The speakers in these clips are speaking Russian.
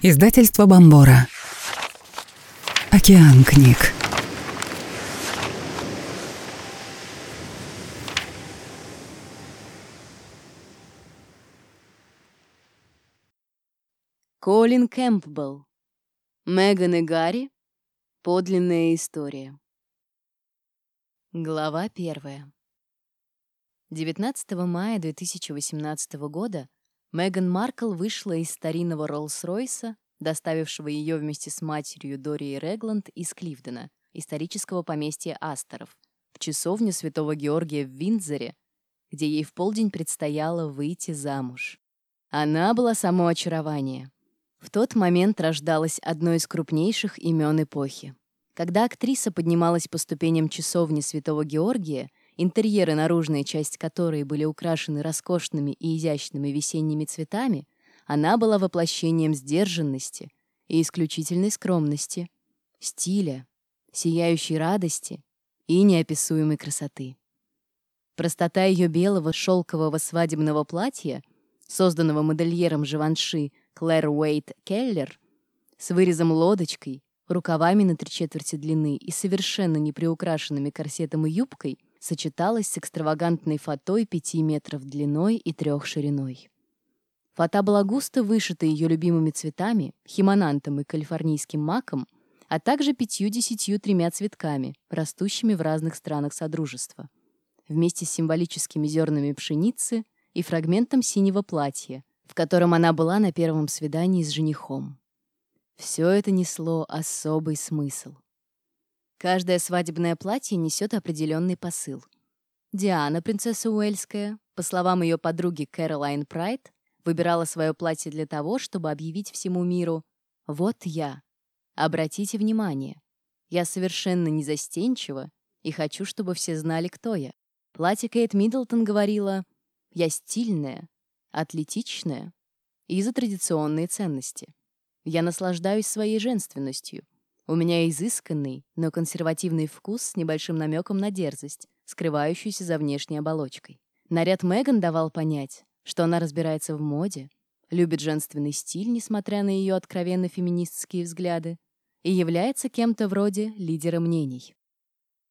Издательство Бомбора. Океан книг. Колин Кэмпбелл. Меган и Гарри. Подлинная история. Глава первая. 19 мая 2018 года Меган Маркл вышла из старинного Роллс-Ройса, доставившего ее вместе с матерью Дорией Регланд из Кливдена, исторического поместья Асторов, в часовню Святого Георгия в Виндзоре, где ей в полдень предстояло выйти замуж. Она была само очарование. В тот момент рождалось одно из крупнейших имен эпохи. Когда актриса поднималась по ступеням часовни Святого Георгия, интерьер и наружная часть которой были украшены роскошными и изящными весенними цветами, она была воплощением сдержанности и исключительной скромности, стиля, сияющей радости и неописуемой красоты. Простота ее белого шелкового свадебного платья, созданного модельером Живанши Клэр Уэйт Келлер, с вырезом лодочкой, рукавами на три четверти длины и совершенно неприукрашенными корсетом и юбкой — сочеталась с экстравагантной фатой пяти метров длиной и трех шириной. Фата была густо вышита ее любимыми цветами, химонантом и калифорнийским маком, а также пятью-десятью тремя цветками, растущими в разных странах Содружества, вместе с символическими зернами пшеницы и фрагментом синего платья, в котором она была на первом свидании с женихом. Все это несло особый смысл. Каждое свадебное платье несет определенный посыл. Диана, принцесса Уэльская, по словам ее подруги Кэролайн Прайд, выбирала свое платье для того, чтобы объявить всему миру «Вот я». Обратите внимание, я совершенно не застенчива и хочу, чтобы все знали, кто я. Платье Кейт Миддлтон говорила «Я стильная, атлетичная и за традиционные ценности. Я наслаждаюсь своей женственностью». У меня изысканный, но консервативный вкус с небольшим намеком на дерзость, скрывающуюся за внешней оболочкой. Наряд Меган давал понять, что она разбирается в моде, любит женственный стиль, несмотря на ее откровенно феминистские взгляды, и является кем-то вроде лидера мнений.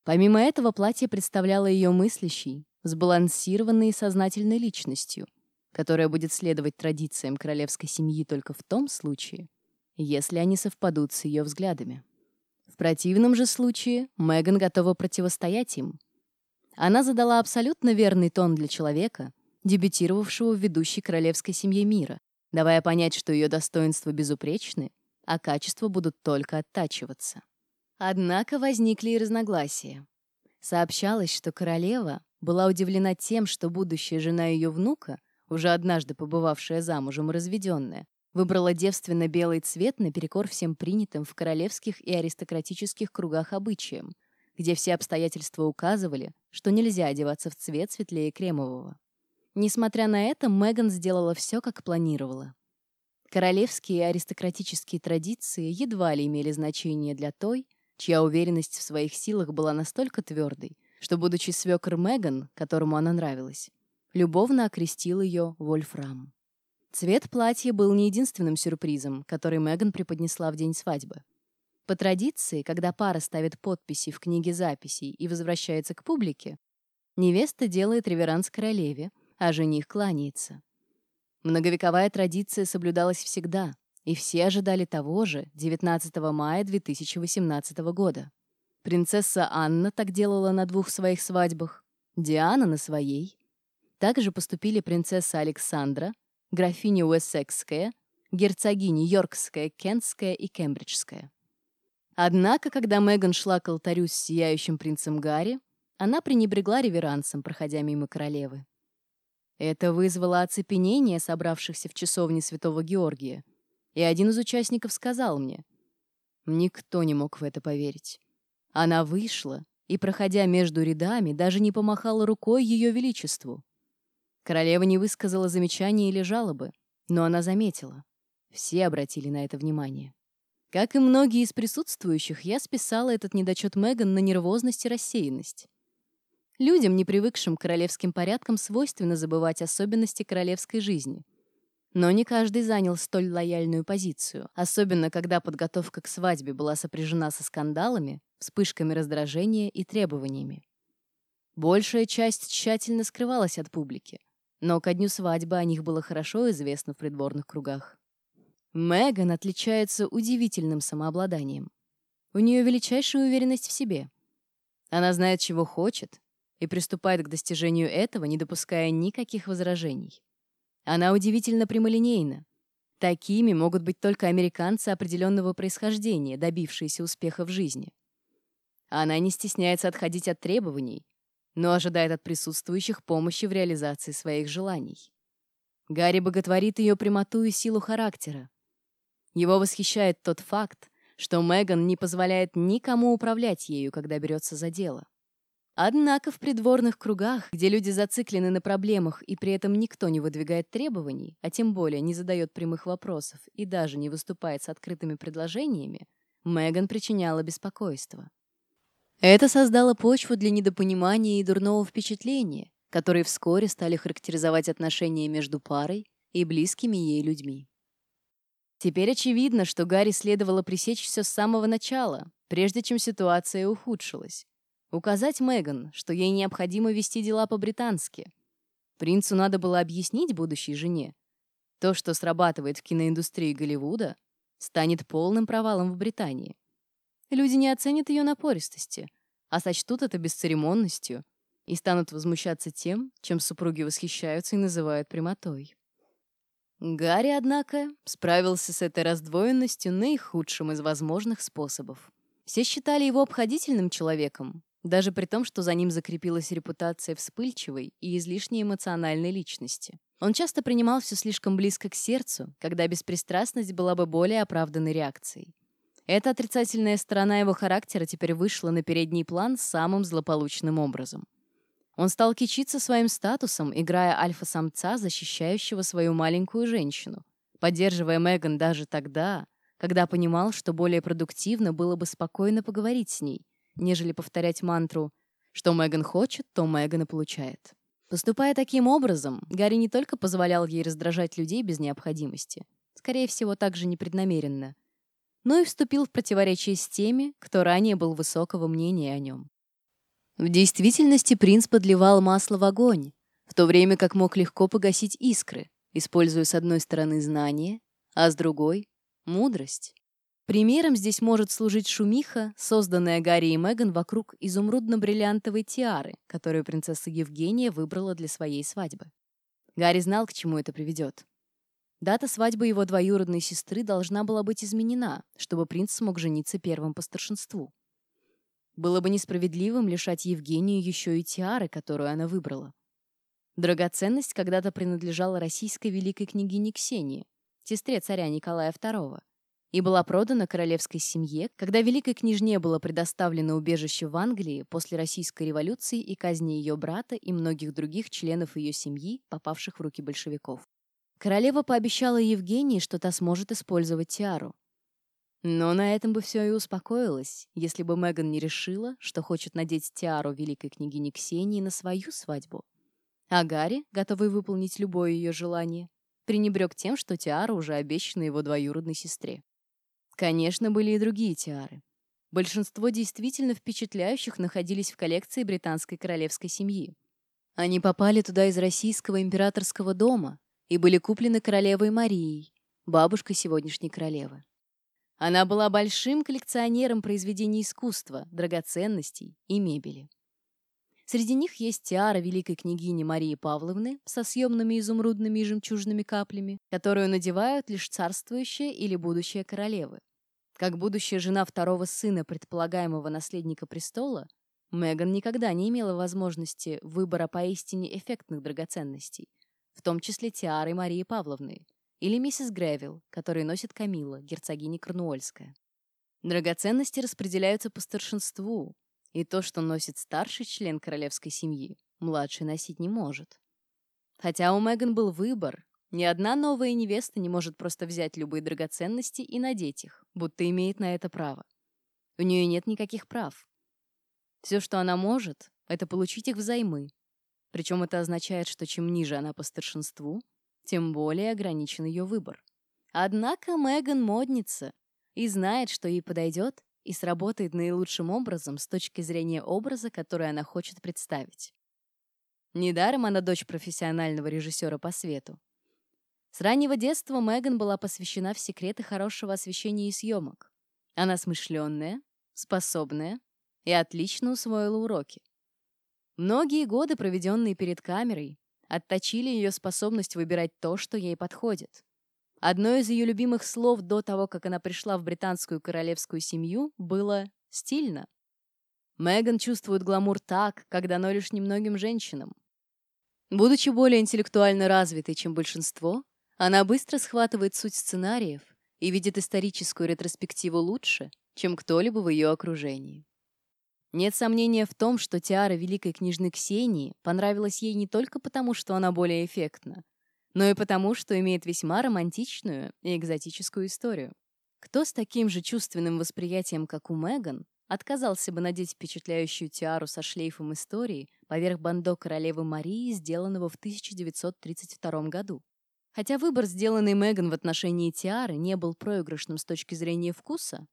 Помимо этого, платье представляло ее мыслящей, сбалансированной и сознательной личностью, которая будет следовать традициям королевской семьи только в том случае, если они совпадут с ее взглядами. В противном же случае Меган готова противостоять им. Она задала абсолютно верный тон для человека, дебютировавшего в ведущей королевской семье мира, давая понять, что ее достоинства безупречны, а качества будут только оттачиваться. Однако возникли и разногласия. Сообщалось, что королева была удивлена тем, что будущая жена ее внука, уже однажды побывавшая замужем и разведенная, Выбрала девственно-белый цвет наперекор всем принятым в королевских и аристократических кругах обычаям, где все обстоятельства указывали, что нельзя одеваться в цвет светлее кремового. Несмотря на это, Меган сделала все, как планировала. Королевские и аристократические традиции едва ли имели значение для той, чья уверенность в своих силах была настолько твердой, что, будучи свекр Меган, которому она нравилась, любовно окрестил ее Вольфрам. Цвет платья был не единственным сюрпризом, который Меган преподнесла в день свадьбы. По традиции, когда пара ставит подписи в книге записей и возвращается к публике, невеста делает реверанс королеве, а жених кланяется. Многовековая традиция соблюдалась всегда, и все ожидали того же 19 мая 2018 года. Принцесса Анна так делала на двух своих свадьбах, Диана на своей. Также поступили принцесса Александра, графиня Уэссекская, герцогини Йоркская, Кентская и Кембриджская. Однако, когда Меган шла к алтарю с сияющим принцем Гарри, она пренебрегла реверансом, проходя мимо королевы. Это вызвало оцепенение собравшихся в часовне Святого Георгия, и один из участников сказал мне, никто не мог в это поверить. Она вышла и, проходя между рядами, даже не помахала рукой Ее Величеству. Королева не высказала замечания или жалобы, но она заметила. Все обратили на это внимание. Как и многие из присутствующих, я списала этот недочет Меган на нервозность и рассеянность. Людям, не привыкшим к королевским порядкам, свойственно забывать особенности королевской жизни. Но не каждый занял столь лояльную позицию, особенно когда подготовка к свадьбе была сопряжена со скандалами, вспышками раздражения и требованиями. Большая часть тщательно скрывалась от публики, но ко дню свадьбы о них было хорошо известно в придворных кругах. Меган отличается удивительным самообладанием. У нее величайшая уверенность в себе. Она знает, чего хочет, и приступает к достижению этого, не допуская никаких возражений. Она удивительно прямолинейна. Такими могут быть только американцы определенного происхождения, добившиеся успеха в жизни. Она не стесняется отходить от требований, но ожидает от присутствующих помощи в реализации своих желаний. Гарри боготворит ее прямоту и силу характера. Его восхищает тот факт, что Меган не позволяет никому управлять ею, когда берется за дело. Однако в придворных кругах, где люди зациклены на проблемах и при этом никто не выдвигает требований, а тем более не задает прямых вопросов и даже не выступает с открытыми предложениями, Меган причиняла беспокойство. Это создало почву для недопонимания и дурного впечатления, которые вскоре стали характеризовать отношения между парой и близкими ей людьми. Теперь очевидно, что Гарри следовало пресечь все с самого начала, прежде чем ситуация ухудшилась. Указать Меган, что ей необходимо вести дела по-британски. Принцу надо было объяснить будущей жене. То, что срабатывает в киноиндустрии Голливуда, станет полным провалом в Британии. Люди не оценят ее напористости, а сочтут это бесцеремонностью и станут возмущаться тем, чем супруги восхищаются и называют прямотой. Гарри, однако, справился с этой раздвоенностью наихудшим из возможных способов. Все считали его обходительным человеком, даже при том, что за ним закрепилась репутация вспыльчивой и излишне эмоциональной личности. Он часто принимал все слишком близко к сердцу, когда беспристрастность была бы более оправданной реакцией. Эта отрицательная сторона его характера теперь вышла на передний план самым злополучным образом. Он стал кичиться своим статусом, играя альфа-самца, защищающего свою маленькую женщину, поддерживая Меган даже тогда, когда понимал, что более продуктивно было бы спокойно поговорить с ней, нежели повторять мантру «что Меган хочет, то Меган и получает». Поступая таким образом, Гарри не только позволял ей раздражать людей без необходимости, скорее всего, также непреднамеренно, но и вступил в противоречие с теми, кто ранее был высокого мнения о нем. В действительности принц подливал масло в огонь, в то время как мог легко погасить искры, используя с одной стороны знание, а с другой — мудрость. Примером здесь может служить шумиха, созданная Гарри и Меган вокруг изумрудно-бриллиантовой тиары, которую принцесса Евгения выбрала для своей свадьбы. Гарри знал, к чему это приведет. Дата свадьбы его двоюродной сестры должна была быть изменена, чтобы принц смог жениться первым по старшинству. Было бы несправедливым лишать Евгению еще и тиары, которую она выбрала. Драгоценность когда-то принадлежала российской великой княгине Ксении, сестре царя Николая II, и была продана королевской семье, когда великой княжне было предоставлено убежище в Англии после Российской революции и казни ее брата и многих других членов ее семьи, попавших в руки большевиков. Королева пообещала Евгении, что та сможет использовать тиару. Но на этом бы все и успокоилось, если бы Меган не решила, что хочет надеть тиару великой княгини Ксении на свою свадьбу. А Гарри, готовый выполнить любое ее желание, пренебрег тем, что тиара уже обещана его двоюродной сестре. Конечно, были и другие тиары. Большинство действительно впечатляющих находились в коллекции британской королевской семьи. Они попали туда из российского императорского дома и были куплены королевой Марией, бабушкой сегодняшней королевы. Она была большим коллекционером произведений искусства, драгоценностей и мебели. Среди них есть тиара великой княгини Марии Павловны со съемными изумрудными и жемчужными каплями, которую надевают лишь царствующая или будущая королевы. Как будущая жена второго сына предполагаемого наследника престола, Меган никогда не имела возможности выбора поистине эффектных драгоценностей, в том числе тиары Марии Павловны или миссис Гревилл, которую носит Камила, герцогиня Корнуольская. Драгоценности распределяются по старшинству, и то, что носит старший член королевской семьи, младший носить не может. Хотя у Меган был выбор, ни одна новая невеста не может просто взять любые драгоценности и надеть их, будто имеет на это право. У нее нет никаких прав. Все, что она может, это получить их взаймы. Причем это означает, что чем ниже она по старшинству, тем более ограничен ее выбор. Однако Меган модница и знает, что ей подойдет и сработает наилучшим образом с точки зрения образа, который она хочет представить. Недаром она дочь профессионального режиссера по свету. С раннего детства Меган была посвящена в секреты хорошего освещения и съемок. Она смышленная, способная и отлично усвоила уроки. Многие годы, проведенные перед камерой, отточили ее способность выбирать то, что ей подходит. Одно из ее любимых слов до того, как она пришла в британскую королевскую семью, было «стильно». Меган чувствует гламур так, как дано лишь немногим женщинам. Будучи более интеллектуально развитой, чем большинство, она быстро схватывает суть сценариев и видит историческую ретроспективу лучше, чем кто-либо в ее окружении. Нет сомнения в том, что тиара великой княжны Ксении понравилась ей не только потому, что она более эффектна, но и потому, что имеет весьма романтичную и экзотическую историю. Кто с таким же чувственным восприятием, как у Меган, отказался бы надеть впечатляющую тиару со шлейфом истории поверх бандо королевы Марии, сделанного в 1932 году? Хотя выбор, сделанный Меган в отношении тиары, не был проигрышным с точки зрения вкуса,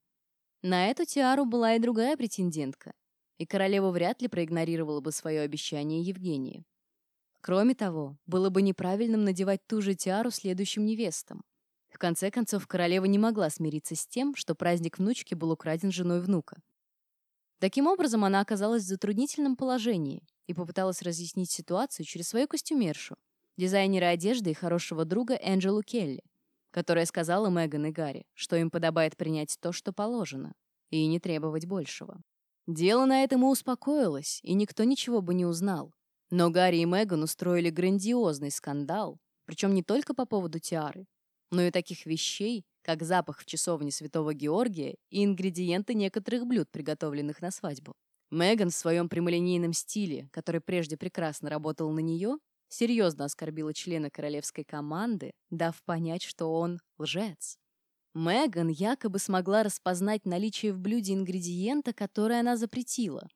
на эту тиару была и другая претендентка, и королева вряд ли проигнорировала бы свое обещание Евгении. Кроме того, было бы неправильным надевать ту же тиару следующим невестам. В конце концов, королева не могла смириться с тем, что праздник внучки был украден женой внука. Таким образом, она оказалась в затруднительном положении и попыталась разъяснить ситуацию через свою костюмершу, дизайнера одежды и хорошего друга Энджелу Келли, которая сказала Меган и Гарри, что им подобает принять то, что положено, и не требовать большего. Дело на этом и успокоилось, и никто ничего бы не узнал. Но Гарри и Меган устроили грандиозный скандал, причем не только по поводу тиары, но и таких вещей, как запах в часовне Святого Георгия и ингредиенты некоторых блюд, приготовленных на свадьбу. Меган в своем прямолинейном стиле, который прежде прекрасно работал на нее, серьезно оскорбила члена королевской команды, дав понять, что он лжец. Меган якобы смогла распознать наличие в блюде ингредиента, который она запретила.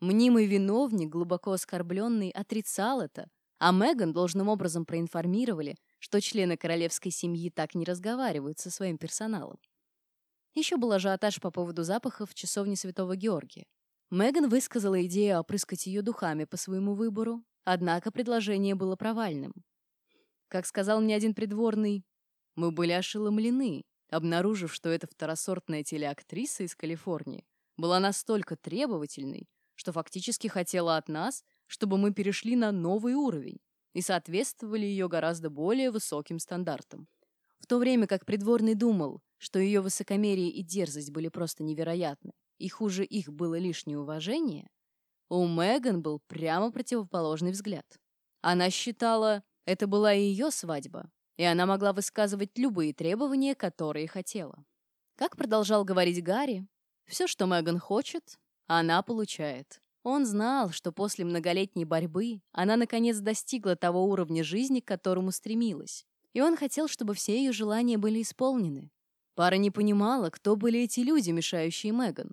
Мнимый виновник, глубоко оскорбленный, отрицал это, а Меган должным образом проинформировали, что члены королевской семьи так не разговаривают со своим персоналом. Еще был ажиотаж по поводу запахов в часовне Святого Георгия. Меган высказала идею опрыскать ее духами по своему выбору, однако предложение было провальным. Как сказал мне один придворный, мы были ошеломлены, обнаружив, что эта второсортная телеактриса из Калифорнии была настолько требовательной, что фактически хотела от нас, чтобы мы перешли на новый уровень и соответствовали ее гораздо более высоким стандартам. В то время как придворный думал, что ее высокомерие и дерзость были просто невероятны, и хуже их было лишнее уважение, у Меган был прямо противоположный взгляд. Она считала, это была ее свадьба, и она могла высказывать любые требования, которые хотела. Как продолжал говорить Гарри, все, что Меган хочет, она получает. Он знал, что после многолетней борьбы она наконец достигла того уровня жизни, к которому стремилась. И он хотел, чтобы все ее желания были исполнены. Пара не понимала, кто были эти люди, мешающие Меган.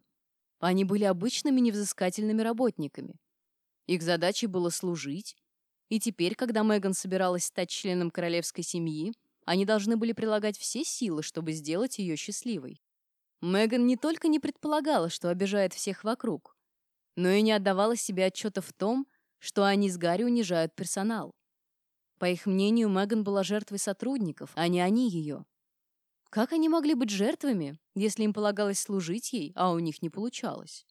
Они были обычными невзыскательными работниками. Их задачей было служить, и теперь, когда Меган собиралась стать членом королевской семьи, они должны были прилагать все силы, чтобы сделать ее счастливой. Меган не только не предполагала, что обижает всех вокруг, но и не отдавала себе отчета в том, что они с Гарри унижают персонал. По их мнению, Меган была жертвой сотрудников, а не они ее. Как они могли быть жертвами, если им полагалось служить ей, а у них не получалось?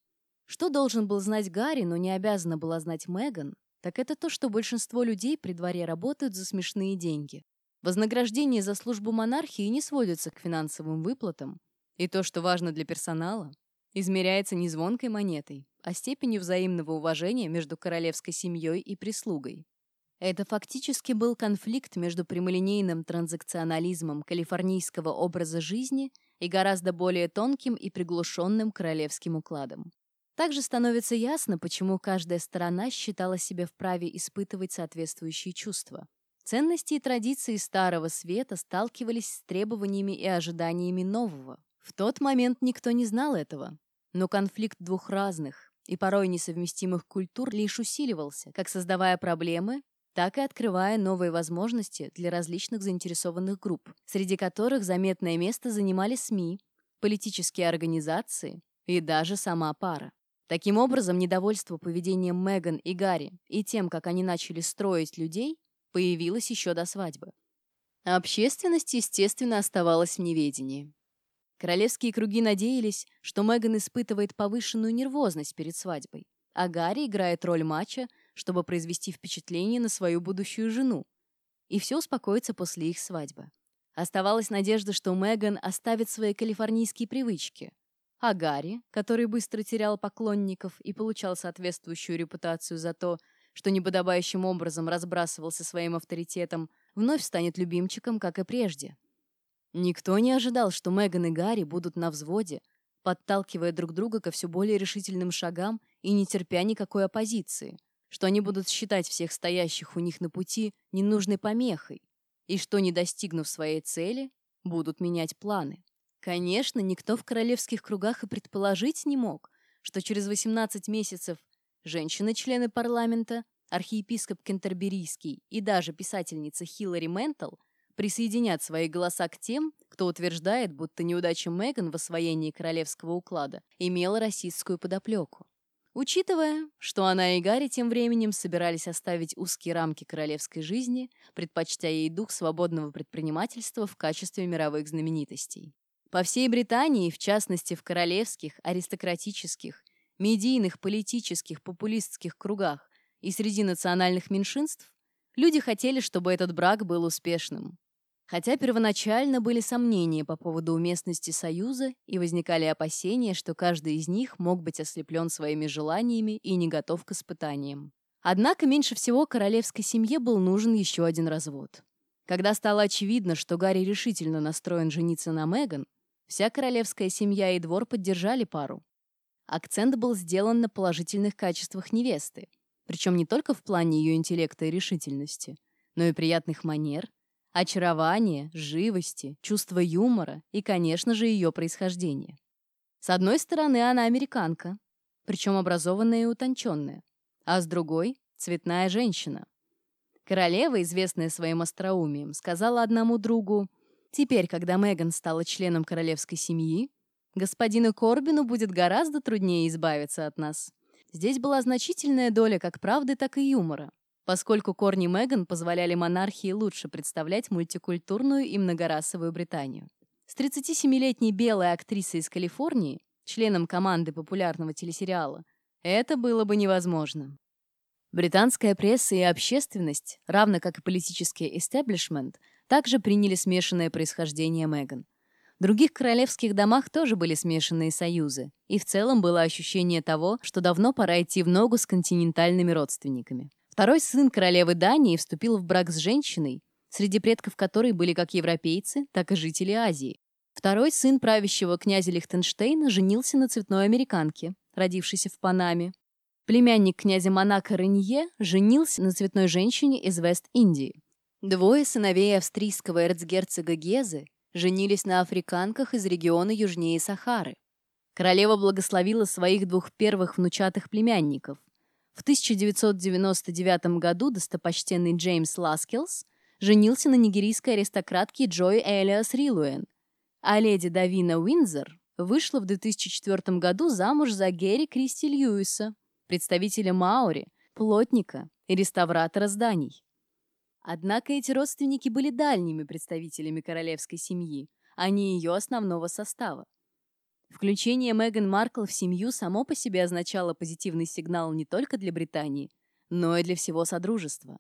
Что должен был знать Гарри, но не обязана была знать Меган, так это то, что большинство людей при дворе работают за смешные деньги. Вознаграждение за службу монархии не сводится к финансовым выплатам, и то, что важно для персонала, измеряется не звонкой монетой, а степенью взаимного уважения между королевской семьей и прислугой. Это фактически был конфликт между прямолинейным транзакционализмом калифорнийского образа жизни и гораздо более тонким и приглушенным королевским укладом. Также становится ясно, почему каждая сторона считала себя вправе испытывать соответствующие чувства. Ценности и традиции Старого Света сталкивались с требованиями и ожиданиями нового. В тот момент никто не знал этого. Но конфликт двух разных и порой несовместимых культур лишь усиливался, как создавая проблемы, так и открывая новые возможности для различных заинтересованных групп, среди которых заметное место занимали СМИ, политические организации и даже сама пара. Таким образом, недовольство поведением Меган и Гарри и тем, как они начали строить людей, появилось еще до свадьбы. Общественность, естественно, оставалась в неведении. Королевские круги надеялись, что Меган испытывает повышенную нервозность перед свадьбой, а Гарри играет роль матча, чтобы произвести впечатление на свою будущую жену. И все успокоится после их свадьбы. Оставалась надежда, что Меган оставит свои калифорнийские привычки. А Гарри, который быстро терял поклонников и получал соответствующую репутацию за то, что неподобающим образом разбрасывался своим авторитетом, вновь станет любимчиком, как и прежде. Никто не ожидал, что Меган и Гарри будут на взводе, подталкивая друг друга ко все более решительным шагам и не терпя никакой оппозиции, что они будут считать всех стоящих у них на пути ненужной помехой, и что, не достигнув своей цели, будут менять планы. Конечно, никто в королевских кругах и предположить не мог, что через 18 месяцев женщины-члены парламента, архиепископ Кентерберийский и даже писательница Хиллари Ментл присоединят свои голоса к тем, кто утверждает, будто неудача Меган в освоении королевского уклада имела расистскую подоплеку. Учитывая, что она и Гарри тем временем собирались оставить узкие рамки королевской жизни, предпочтя ей дух свободного предпринимательства в качестве мировых знаменитостей. По всей Британии, в частности в королевских, аристократических, медийных, политических, популистских кругах и среди национальных меньшинств, люди хотели, чтобы этот брак был успешным. Хотя первоначально были сомнения по поводу уместности союза и возникали опасения, что каждый из них мог быть ослеплен своими желаниями и не готов к испытаниям. Однако меньше всего королевской семье был нужен еще один развод. Когда стало очевидно, что Гарри решительно настроен жениться на Меган, вся королевская семья и двор поддержали пару. Акцент был сделан на положительных качествах невесты, причем не только в плане ее интеллекта и решительности, но и приятных манер, очарования, живости, чувства юмора и, конечно же, ее происхождения. С одной стороны, она американка, причем образованная и утонченная, а с другой — цветная женщина. Королева, известная своим остроумием, сказала одному другу, «Теперь, когда Меган стала членом королевской семьи, господину Корбину будет гораздо труднее избавиться от нас». Здесь была значительная доля как правды, так и юмора поскольку корни Меган позволяли монархии лучше представлять мультикультурную и многорасовую Британию. С 37-летней белой актрисой из Калифорнии, членом команды популярного телесериала, это было бы невозможно. Британская пресса и общественность, равно как и политический эстеблишмент, также приняли смешанное происхождение Меган. В других королевских домах тоже были смешанные союзы, и в целом было ощущение того, что давно пора идти в ногу с континентальными родственниками. Второй сын королевы Дании вступил в брак с женщиной, среди предков которой были как европейцы, так и жители Азии. Второй сын правящего князя Лихтенштейна женился на цветной американке, родившейся в Панаме. Племянник князя Монако Ренье женился на цветной женщине из Вест-Индии. Двое сыновей австрийского эрцгерцога Гезы женились на африканках из региона южнее Сахары. Королева благословила своих двух первых внучатых племянников. В 1999 году достопочтенный Джеймс Ласкелс женился на нигерийской аристократке Джой Элиас Рилуэн, а леди Давина Уиндзор вышла в 2004 году замуж за Герри Кристи Льюиса, представителя Маори, плотника и реставратора зданий. Однако эти родственники были дальними представителями королевской семьи, а не ее основного состава. Включение Меган Маркл в семью само по себе означало позитивный сигнал не только для Британии, но и для всего Содружества.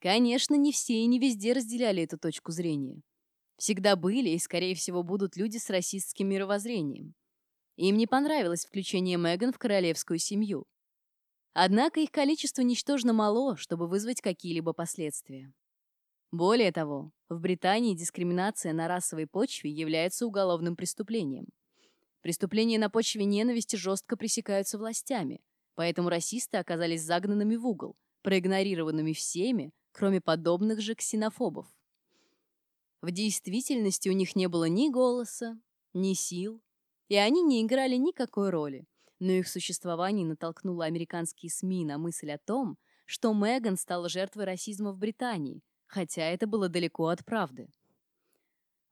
Конечно, не все и не везде разделяли эту точку зрения. Всегда были и, скорее всего, будут люди с расистским мировоззрением. Им не понравилось включение Меган в королевскую семью. Однако их количество ничтожно мало, чтобы вызвать какие-либо последствия. Более того, в Британии дискриминация на расовой почве является уголовным преступлением. Преступления на почве ненависти жестко пресекаются властями, поэтому расисты оказались загнанными в угол, проигнорированными всеми, кроме подобных же ксенофобов. В действительности у них не было ни голоса, ни сил, и они не играли никакой роли, но их существование натолкнуло американские СМИ на мысль о том, что Меган стала жертвой расизма в Британии, хотя это было далеко от правды.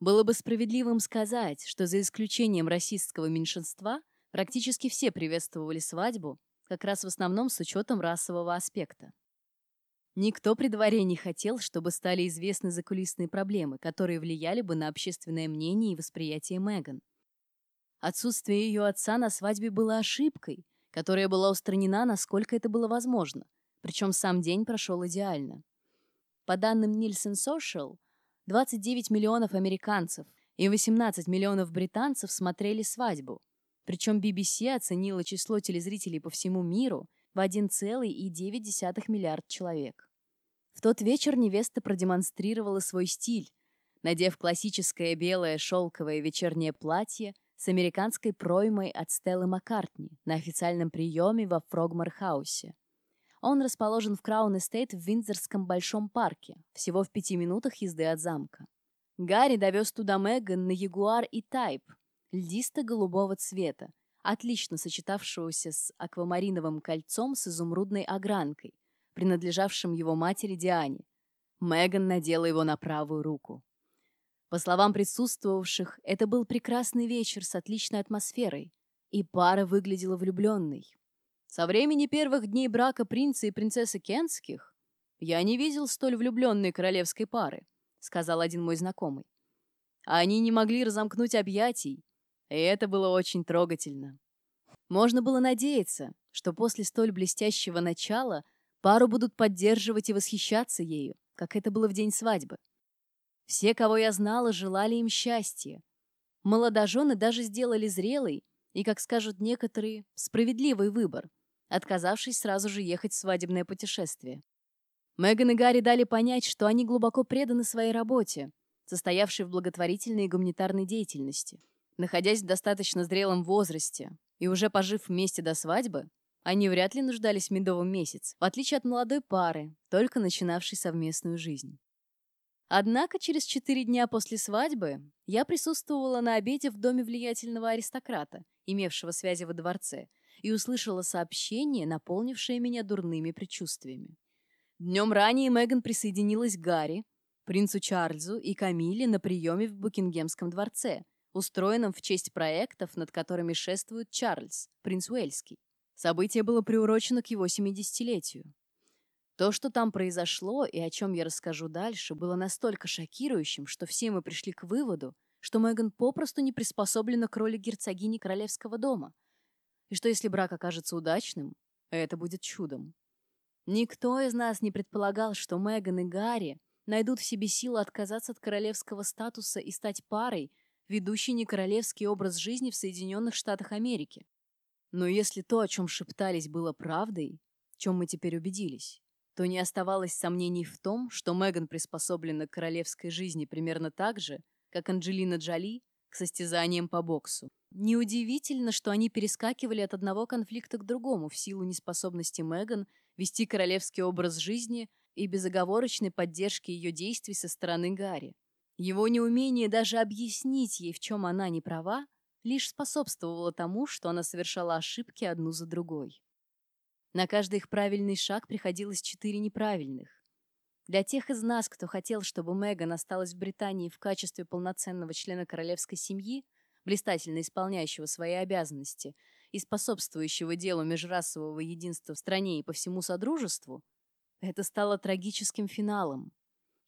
Было бы справедливым сказать, что за исключением расистского меньшинства практически все приветствовали свадьбу, как раз в основном с учетом расового аспекта. Никто при дворе не хотел, чтобы стали известны закулисные проблемы, которые влияли бы на общественное мнение и восприятие Меган. Отсутствие ее отца на свадьбе было ошибкой, которая была устранена, насколько это было возможно, причем сам день прошел идеально. По данным Nielsen Social, 29 миллионов американцев и 18 миллионов британцев смотрели свадьбу. Причем BBC оценила число телезрителей по всему миру в 1,9 миллиард человек. В тот вечер невеста продемонстрировала свой стиль, надев классическое белое шелковое вечернее платье с американской проймой от Стеллы Маккартни на официальном приеме во Фрогмар-хаусе. Он расположен в Краун-эстейт в Виндзорском Большом парке, всего в пяти минутах езды от замка. Гарри довез туда Меган на Jaguar E-Type, льдисто-голубого цвета, отлично сочетавшегося с аквамариновым кольцом с изумрудной огранкой, принадлежавшим его матери Диане. Меган надела его на правую руку. По словам присутствовавших, это был прекрасный вечер с отличной атмосферой, и пара выглядела влюбленной. Со времени первых дней брака принца и принцессы Кенских я не видел столь влюбленной королевской пары, сказал один мой знакомый. Они не могли разомкнуть объятий, и это было очень трогательно. Можно было надеяться, что после столь блестящего начала пару будут поддерживать и восхищаться ею, как это было в день свадьбы. Все, кого я знала, желали им счастья. Молодожены даже сделали зрелый и, как скажут некоторые, справедливый выбор, отказавшись сразу же ехать в свадебное путешествие. Меган и Гарри дали понять, что они глубоко преданы своей работе, состоявшей в благотворительной и гуманитарной деятельности. Находясь в достаточно зрелом возрасте и уже пожив вместе до свадьбы, они вряд ли нуждались в медовом месяц, в отличие от молодой пары, только начинавшей совместную жизнь. Однако через четыре дня после свадьбы я присутствовала на обеде в доме влиятельного аристократа, имевшего связи во дворце, и услышала сообщение, наполнившее меня дурными предчувствиями. Днем ранее Меган присоединилась к Гарри, принцу Чарльзу и Камиле на приеме в Букингемском дворце, устроенном в честь проектов, над которыми шествует Чарльз, принц Уэльский. Событие было приурочено к его 70-летию. То, что там произошло и о чем я расскажу дальше, было настолько шокирующим, что все мы пришли к выводу, что Меган попросту не приспособлена к роли герцогини королевского дома – и что если брак окажется удачным, это будет чудом. Никто из нас не предполагал, что Меган и Гарри найдут в себе силы отказаться от королевского статуса и стать парой, ведущей некоролевский образ жизни в Соединенных Штатах Америки. Но если то, о чем шептались, было правдой, в чем мы теперь убедились, то не оставалось сомнений в том, что Меган приспособлена к королевской жизни примерно так же, как Анджелина Джоли к состязаниям по боксу. Неудивительно, что они перескакивали от одного конфликта к другому в силу неспособности Меган вести королевский образ жизни и безоговорочной поддержки ее действий со стороны Гарри. Его неумение даже объяснить ей, в чем она не права, лишь способствовало тому, что она совершала ошибки одну за другой. На каждый их правильный шаг приходилось четыре неправильных. Для тех из нас, кто хотел, чтобы Меган осталась в Британии в качестве полноценного члена королевской семьи, блистательно исполняющего свои обязанности и способствующего делу межрасового единства в стране и по всему Содружеству, это стало трагическим финалом.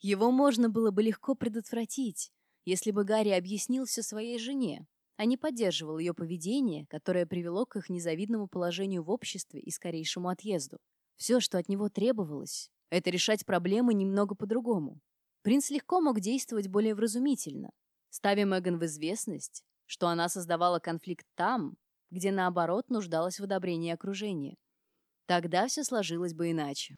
Его можно было бы легко предотвратить, если бы Гарри объяснил все своей жене, а не поддерживал ее поведение, которое привело к их незавидному положению в обществе и скорейшему отъезду. Все, что от него требовалось, это решать проблемы немного по-другому. Принц легко мог действовать более вразумительно, ставя Меган в известность, что она создавала конфликт там, где, наоборот, нуждалась в одобрении окружения. Тогда все сложилось бы иначе.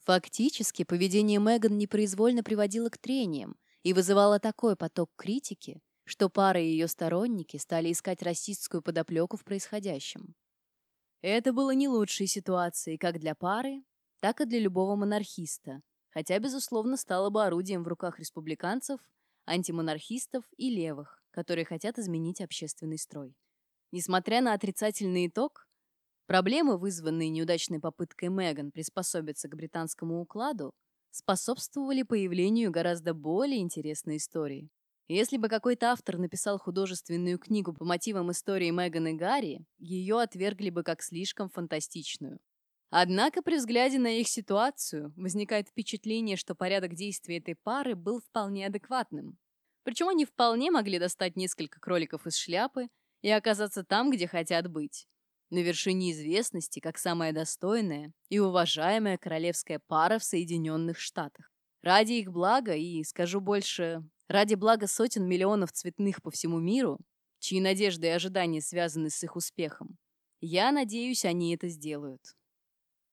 Фактически, поведение Меган непроизвольно приводило к трениям и вызывало такой поток критики, что пара и ее сторонники стали искать расистскую подоплеку в происходящем. Это было не лучшей ситуацией как для пары, так и для любого монархиста, хотя, безусловно, стало бы орудием в руках республиканцев, антимонархистов и левых, которые хотят изменить общественный строй. Несмотря на отрицательный итог, Проблемы, вызванные неудачной попыткой Меган приспособиться к британскому укладу, способствовали появлению гораздо более интересной истории. Если бы какой-то автор написал художественную книгу по мотивам истории Меган и Гарри, ее отвергли бы как слишком фантастичную. Однако при взгляде на их ситуацию возникает впечатление, что порядок действий этой пары был вполне адекватным. Причем они вполне могли достать несколько кроликов из шляпы и оказаться там, где хотят быть. На вершине известности как самая достойная и уважаемая королевская пара в Соединенных Штатах. Ради их блага и, скажу больше, ради блага сотен миллионов цветных по всему миру, чьи надежды и ожидания связаны с их успехом, я надеюсь, они это сделают.